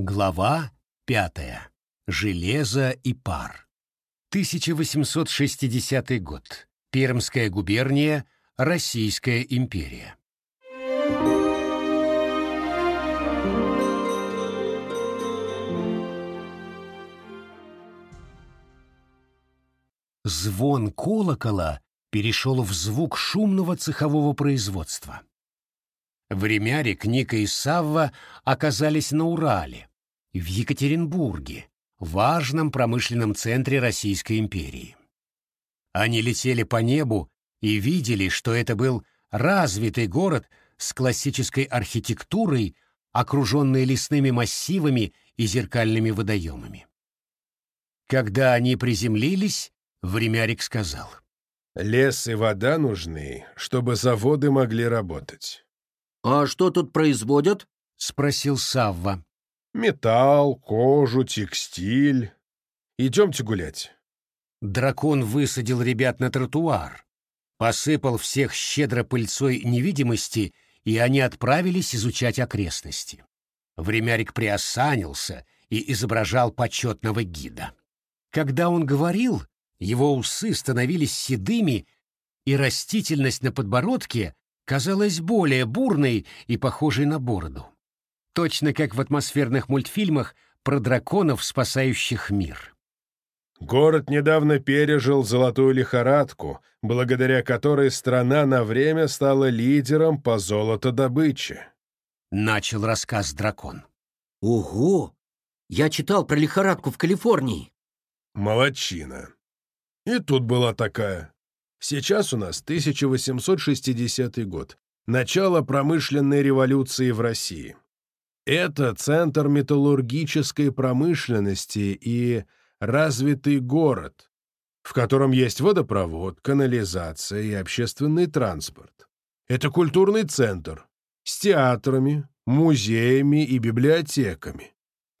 Глава пятая Железо и пар. 1860 год. Пермская губерния, Российская империя. Звон колокола перешел в звук шумного цехового производства. Времяри Ника и Савва оказались на Урале, в Екатеринбурге, важном промышленном центре Российской империи. Они летели по небу и видели, что это был развитый город с классической архитектурой, окруженный лесными массивами и зеркальными водоемами. Когда они приземлились, Времярик сказал. «Лес и вода нужны, чтобы заводы могли работать». «А что тут производят?» — спросил Савва металл, кожу, текстиль. Идемте гулять». Дракон высадил ребят на тротуар, посыпал всех щедро пыльцой невидимости, и они отправились изучать окрестности. Времярик приосанился и изображал почетного гида. Когда он говорил, его усы становились седыми, и растительность на подбородке казалась более бурной и похожей на бороду точно как в атмосферных мультфильмах про драконов, спасающих мир. Город недавно пережил золотую лихорадку, благодаря которой страна на время стала лидером по золотодобыче. Начал рассказ дракон. Ого! Я читал про лихорадку в Калифорнии. Молодчина. И тут была такая. Сейчас у нас 1860 год. Начало промышленной революции в России. Это центр металлургической промышленности и развитый город, в котором есть водопровод, канализация и общественный транспорт. Это культурный центр с театрами, музеями и библиотеками.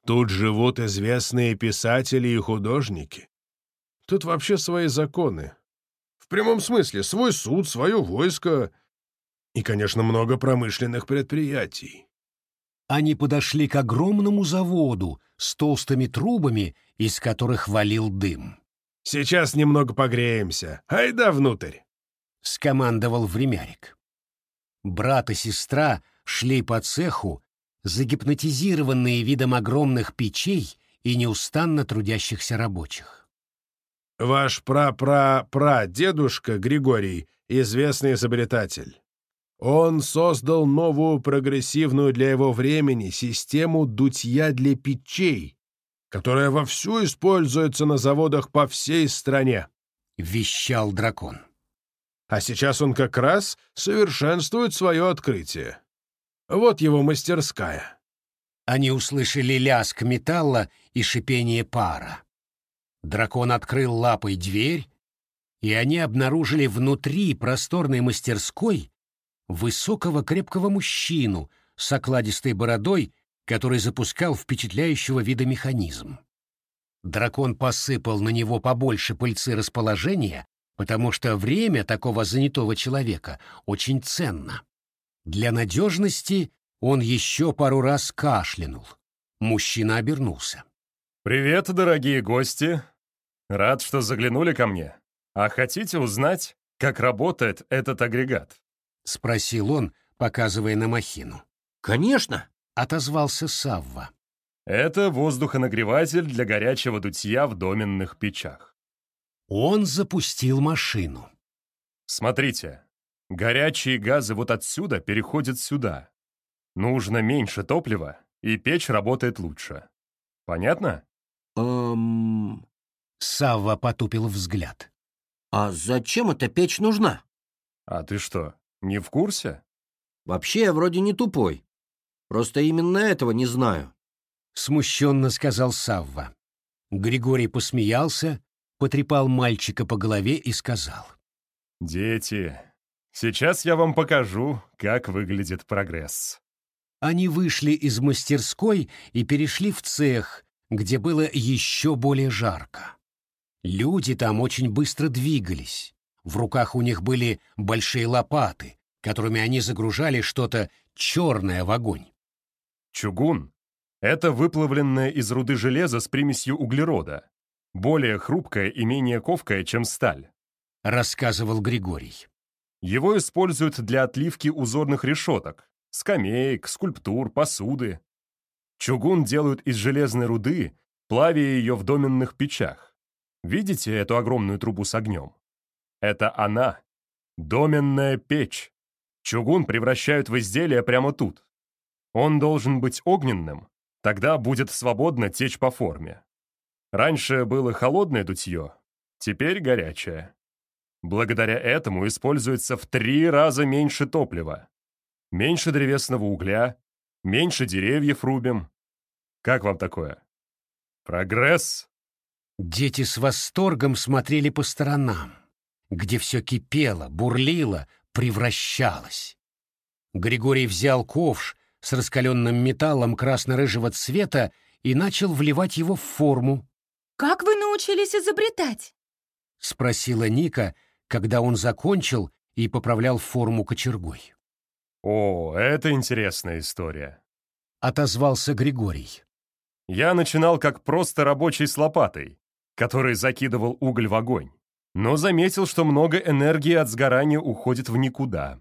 Тут живут известные писатели и художники. Тут вообще свои законы. В прямом смысле, свой суд, свое войско и, конечно, много промышленных предприятий они подошли к огромному заводу с толстыми трубами, из которых валил дым. «Сейчас немного погреемся. Айда внутрь!» — скомандовал времярик. Брат и сестра шли по цеху, загипнотизированные видом огромных печей и неустанно трудящихся рабочих. «Ваш прапрапрадедушка Григорий — известный изобретатель. Он создал новую прогрессивную для его времени систему дутья для печей, которая вовсю используется на заводах по всей стране», — вещал дракон. «А сейчас он как раз совершенствует свое открытие. Вот его мастерская». Они услышали лязг металла и шипение пара. Дракон открыл лапой дверь, и они обнаружили внутри просторной мастерской высокого крепкого мужчину с окладистой бородой, который запускал впечатляющего вида механизм. Дракон посыпал на него побольше пыльцы расположения, потому что время такого занятого человека очень ценно. Для надежности он еще пару раз кашлянул. Мужчина обернулся. «Привет, дорогие гости! Рад, что заглянули ко мне. А хотите узнать, как работает этот агрегат?» — спросил он, показывая на махину. «Конечно!» — отозвался Савва. «Это воздухонагреватель для горячего дутья в доменных печах». Он запустил машину. «Смотрите, горячие газы вот отсюда переходят сюда. Нужно меньше топлива, и печь работает лучше. Понятно?» «Эм...» Савва потупил взгляд. «А зачем эта печь нужна?» «А ты что, не в курсе? Вообще я вроде не тупой. Просто именно этого не знаю. Смущенно сказал Савва. Григорий посмеялся, потрепал мальчика по голове и сказал. «Дети, сейчас я вам покажу, как выглядит прогресс». Они вышли из мастерской и перешли в цех, где было еще более жарко. Люди там очень быстро двигались. В руках у них были большие лопаты, которыми они загружали что-то черное в огонь. Чугун — это выплавленное из руды железо с примесью углерода, более хрупкое и менее ковкое, чем сталь. Рассказывал Григорий. Его используют для отливки узорных решеток, скамеек, скульптур, посуды. Чугун делают из железной руды, плавя ее в доменных печах. Видите эту огромную трубу с огнем? Это она. Доменная печь. Чугун превращают в изделие прямо тут. Он должен быть огненным, тогда будет свободно течь по форме. Раньше было холодное дутье, теперь горячее. Благодаря этому используется в три раза меньше топлива. Меньше древесного угля, меньше деревьев рубим. Как вам такое? Прогресс? Дети с восторгом смотрели по сторонам где все кипело, бурлило, превращалось. Григорий взял ковш с раскаленным металлом красно-рыжего цвета и начал вливать его в форму. «Как вы научились изобретать?» — спросила Ника, когда он закончил и поправлял форму кочергой. «О, это интересная история», — отозвался Григорий. «Я начинал как просто рабочий с лопатой, который закидывал уголь в огонь но заметил, что много энергии от сгорания уходит в никуда.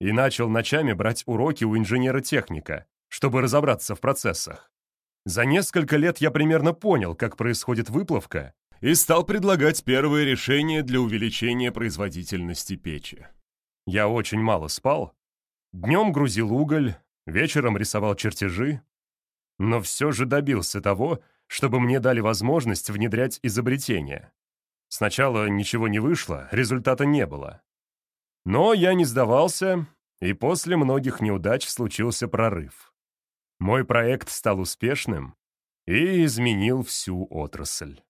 И начал ночами брать уроки у инженера-техника, чтобы разобраться в процессах. За несколько лет я примерно понял, как происходит выплавка, и стал предлагать первые решения для увеличения производительности печи. Я очень мало спал. Днем грузил уголь, вечером рисовал чертежи. Но все же добился того, чтобы мне дали возможность внедрять изобретения. Сначала ничего не вышло, результата не было. Но я не сдавался, и после многих неудач случился прорыв. Мой проект стал успешным и изменил всю отрасль.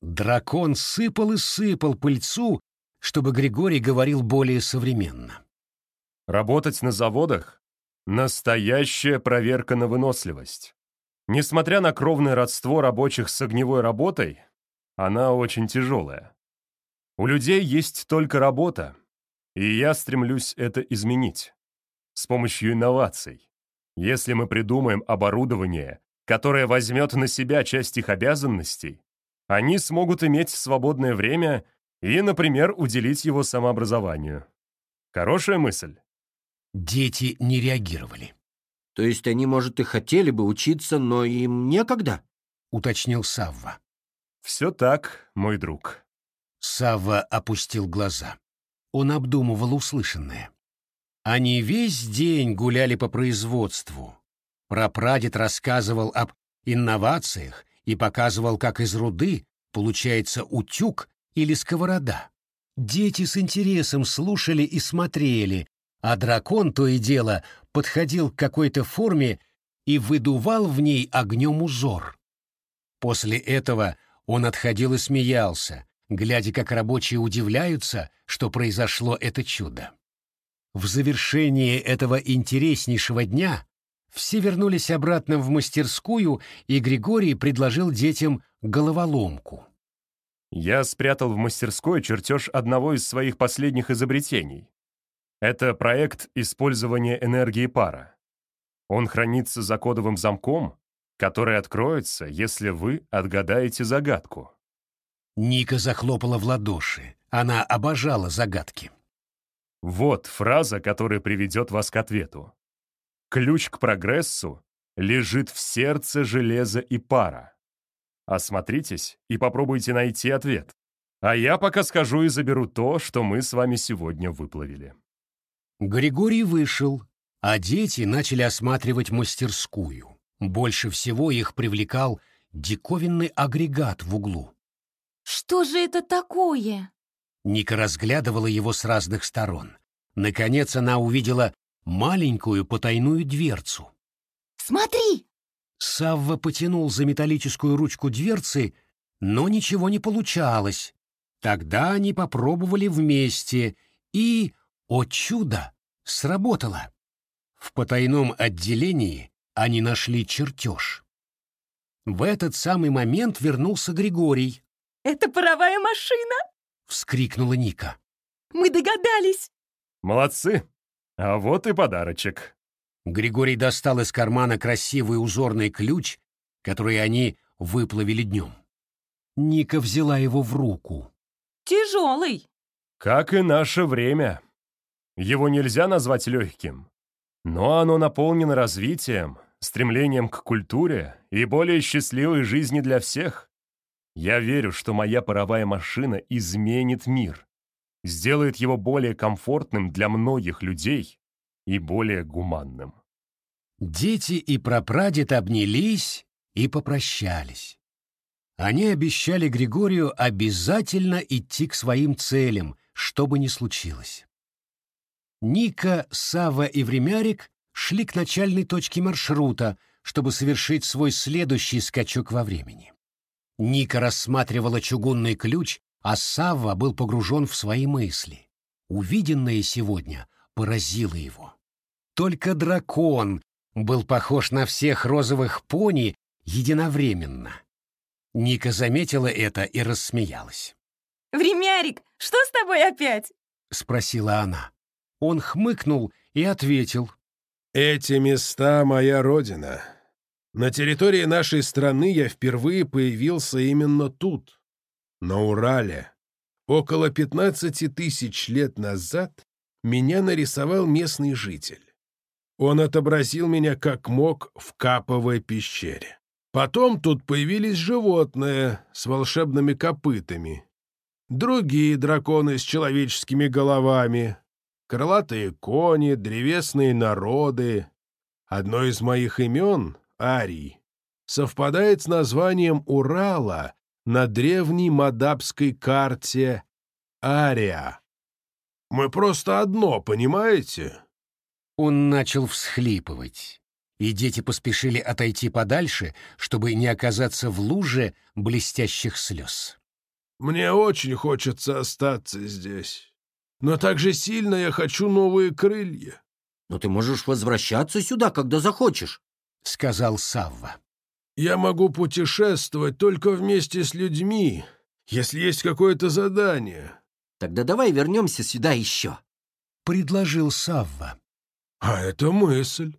Дракон сыпал и сыпал пыльцу, чтобы Григорий говорил более современно. Работать на заводах — настоящая проверка на выносливость. Несмотря на кровное родство рабочих с огневой работой, она очень тяжелая. У людей есть только работа, и я стремлюсь это изменить. С помощью инноваций. Если мы придумаем оборудование, которое возьмет на себя часть их обязанностей, они смогут иметь свободное время и, например, уделить его самообразованию. Хорошая мысль? Дети не реагировали. То есть они, может, и хотели бы учиться, но им некогда? Уточнил Савва. «Все так, мой друг». Сава опустил глаза. Он обдумывал услышанное. Они весь день гуляли по производству. Прапрадед рассказывал об инновациях и показывал, как из руды получается утюг или сковорода. Дети с интересом слушали и смотрели, а дракон то и дело подходил к какой-то форме и выдувал в ней огнем узор. После этого он отходил и смеялся, глядя, как рабочие удивляются, что произошло это чудо. В завершении этого интереснейшего дня все вернулись обратно в мастерскую, и Григорий предложил детям головоломку. Я спрятал в мастерской чертеж одного из своих последних изобретений. Это проект использования энергии пара. Он хранится за кодовым замком, который откроется, если вы отгадаете загадку». Ника захлопала в ладоши. Она обожала загадки. Вот фраза, которая приведет вас к ответу. Ключ к прогрессу лежит в сердце железа и пара. Осмотритесь и попробуйте найти ответ. А я пока скажу и заберу то, что мы с вами сегодня выплавили. Григорий вышел, а дети начали осматривать мастерскую. Больше всего их привлекал диковинный агрегат в углу. «Что же это такое?» Ника разглядывала его с разных сторон. Наконец она увидела маленькую потайную дверцу. «Смотри!» Савва потянул за металлическую ручку дверцы, но ничего не получалось. Тогда они попробовали вместе, и, о чудо, сработало. В потайном отделении они нашли чертеж. В этот самый момент вернулся Григорий. «Это паровая машина!» — вскрикнула Ника. «Мы догадались!» «Молодцы! А вот и подарочек!» Григорий достал из кармана красивый узорный ключ, который они выплавили днем. Ника взяла его в руку. «Тяжелый!» «Как и наше время. Его нельзя назвать легким. Но оно наполнено развитием, стремлением к культуре и более счастливой жизни для всех. Я верю, что моя паровая машина изменит мир, сделает его более комфортным для многих людей и более гуманным. Дети и прапрадед обнялись и попрощались. Они обещали Григорию обязательно идти к своим целям, что бы ни случилось. Ника, Сава и Времярик шли к начальной точке маршрута, чтобы совершить свой следующий скачок во времени. Ника рассматривала чугунный ключ, а Сава был погружен в свои мысли. Увиденное сегодня поразило его. Только дракон был похож на всех розовых пони единовременно. Ника заметила это и рассмеялась. «Времярик, что с тобой опять?» — спросила она. Он хмыкнул и ответил. «Эти места — моя родина. На территории нашей страны я впервые появился именно тут, на Урале. Около 15 тысяч лет назад меня нарисовал местный житель. Он отобразил меня как мог в Каповой пещере. Потом тут появились животные с волшебными копытами, другие драконы с человеческими головами, крылатые кони, древесные народы. Одно из моих имен, Арий, совпадает с названием Урала на древней мадабской карте Ария. Мы просто одно, понимаете? Он начал всхлипывать, и дети поспешили отойти подальше, чтобы не оказаться в луже блестящих слез. «Мне очень хочется остаться здесь». Но так же сильно я хочу новые крылья. Но ты можешь возвращаться сюда, когда захочешь, — сказал Савва. Я могу путешествовать только вместе с людьми, если есть какое-то задание. Тогда давай вернемся сюда еще, — предложил Савва. А это мысль.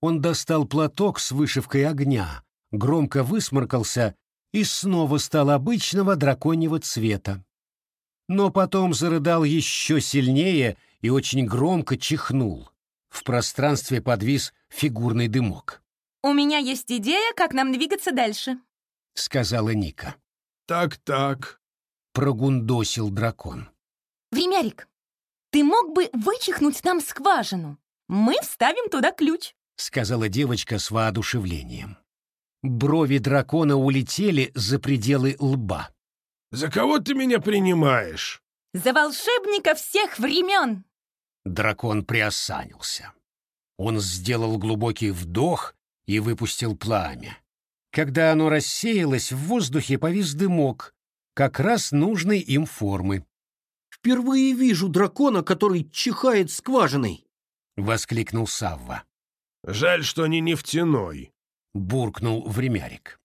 Он достал платок с вышивкой огня, громко высморкался и снова стал обычного драконьего цвета но потом зарыдал еще сильнее и очень громко чихнул. В пространстве подвис фигурный дымок. «У меня есть идея, как нам двигаться дальше», — сказала Ника. «Так-так», — прогундосил дракон. «Времярик, ты мог бы вычихнуть нам скважину? Мы вставим туда ключ», — сказала девочка с воодушевлением. Брови дракона улетели за пределы лба. За кого ты меня принимаешь? За волшебника всех времен! Дракон приосанился. Он сделал глубокий вдох и выпустил пламя. Когда оно рассеялось, в воздухе повис дымок, как раз нужной им формы. «Впервые вижу дракона, который чихает скважиной!» — воскликнул Савва. «Жаль, что не нефтяной!» — буркнул времярик.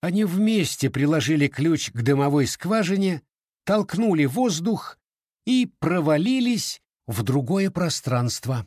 Они вместе приложили ключ к дымовой скважине, толкнули воздух и провалились в другое пространство.